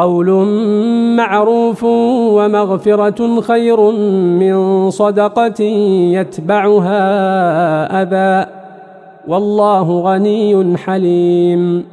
قول معروف ومغفرة خير من صدقة يتبعها أذى والله غني حليم.